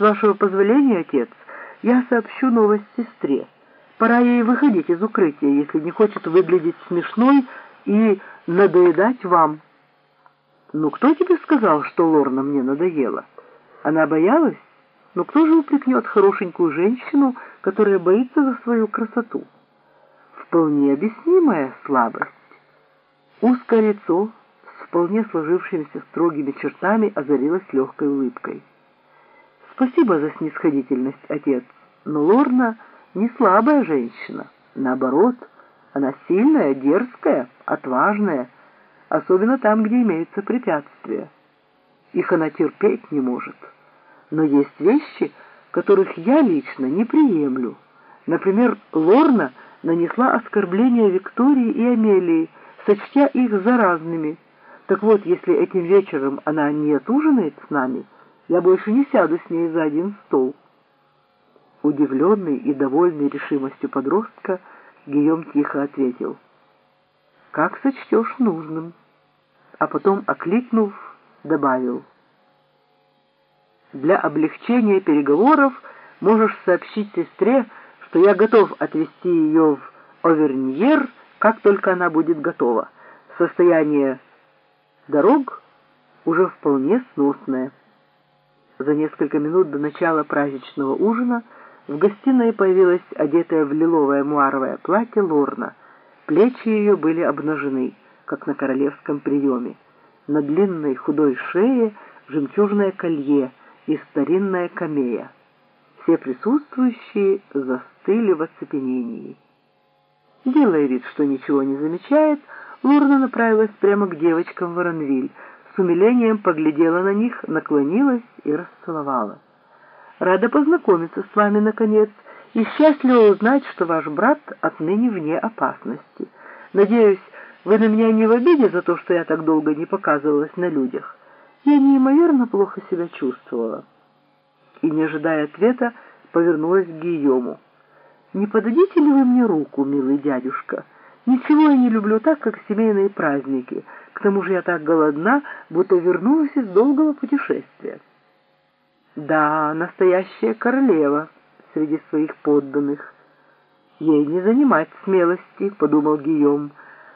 С вашего позволения, отец, я сообщу новость сестре. Пора ей выходить из укрытия, если не хочет выглядеть смешной и надоедать вам. Ну, кто тебе сказал, что Лорна мне надоела? Она боялась? Но кто же упрекнет хорошенькую женщину, которая боится за свою красоту? Вполне объяснимая слабость. Узкое лицо с вполне сложившимися строгими чертами озарилось легкой улыбкой. Спасибо за снисходительность, отец, но Лорна не слабая женщина. Наоборот, она сильная, дерзкая, отважная, особенно там, где имеются препятствия. Их она терпеть не может. Но есть вещи, которых я лично не приемлю. Например, Лорна нанесла оскорбление Виктории и Амелии, сочтя их заразными. Так вот, если этим вечером она не отужинает с нами, я больше не сяду с ней за один стол. Удивленный и довольный решимостью подростка, Гийом тихо ответил. «Как сочтешь нужным?» А потом, окликнув, добавил. Для облегчения переговоров можешь сообщить сестре, что я готов отвезти ее в Оверньер, как только она будет готова. Состояние дорог уже вполне сносное. За несколько минут до начала праздничного ужина в гостиной появилась одетая в лиловое муаровое платье Лорна. Плечи ее были обнажены, как на королевском приеме. На длинной худой шее жемчужное колье — и старинная камея. Все присутствующие застыли в оцепенении. Делая вид, что ничего не замечает, Лорна направилась прямо к девочкам Воронвиль, умилением поглядела на них, наклонилась и расцеловала. «Рада познакомиться с вами, наконец, и счастлива узнать, что ваш брат отныне вне опасности. Надеюсь, вы на меня не в обиде за то, что я так долго не показывалась на людях?» Я неимоверно плохо себя чувствовала. И, не ожидая ответа, повернулась к Гийому. «Не подадите ли вы мне руку, милый дядюшка? Ничего я не люблю так, как семейные праздники. К тому же я так голодна, будто вернулась из долгого путешествия». «Да, настоящая королева среди своих подданных. Ей не занимать смелости», — подумал Гийом.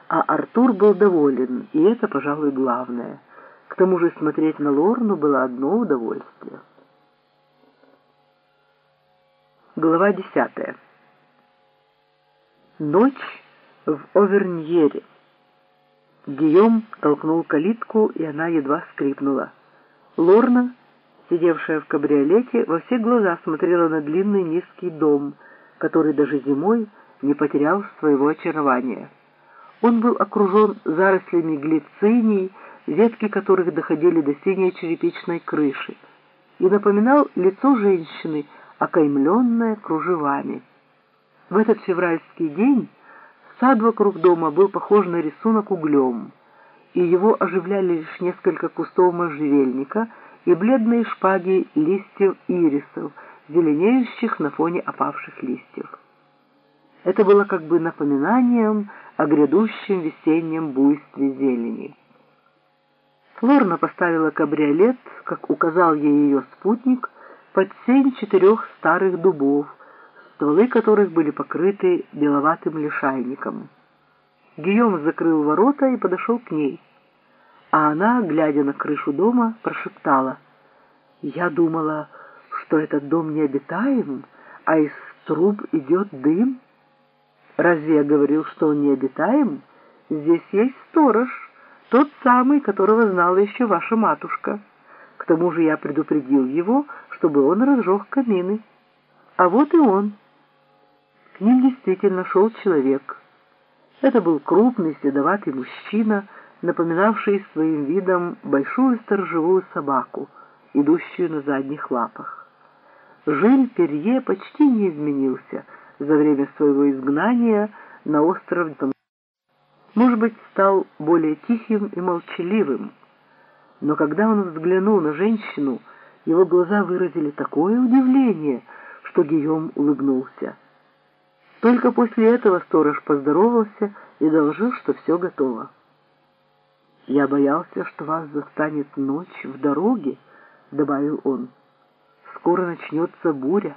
А Артур был доволен, и это, пожалуй, главное. К тому же смотреть на Лорну было одно удовольствие. Глава десятая. Ночь в Оверньере. Гийом толкнул калитку, и она едва скрипнула. Лорна, сидевшая в кабриолете, во все глаза смотрела на длинный низкий дом, который даже зимой не потерял своего очарования. Он был окружен зарослями глициний, ветки которых доходили до синей черепичной крыши, и напоминал лицо женщины, окаймленное кружевами. В этот февральский день сад вокруг дома был похож на рисунок углем, и его оживляли лишь несколько кустов можжевельника и бледные шпаги листьев ирисов, зеленеющих на фоне опавших листьев. Это было как бы напоминанием о грядущем весеннем буйстве зелени. Лорна поставила кабриолет, как указал ей ее спутник, под сень четырех старых дубов, стволы которых были покрыты беловатым лишайником. Гийом закрыл ворота и подошел к ней, а она, глядя на крышу дома, прошептала, «Я думала, что этот дом необитаем, а из труб идет дым. Разве я говорил, что он необитаем? Здесь есть сторож». Тот самый, которого знала еще ваша матушка. К тому же я предупредил его, чтобы он разжег камины. А вот и он. К ним действительно шел человек. Это был крупный, седоватый мужчина, напоминавший своим видом большую сторожевую собаку, идущую на задних лапах. Жиль Перье почти не изменился за время своего изгнания на остров может быть, стал более тихим и молчаливым. Но когда он взглянул на женщину, его глаза выразили такое удивление, что Гийом улыбнулся. Только после этого сторож поздоровался и доложил, что все готово. «Я боялся, что вас застанет ночь в дороге», — добавил он. скоро начнется буря.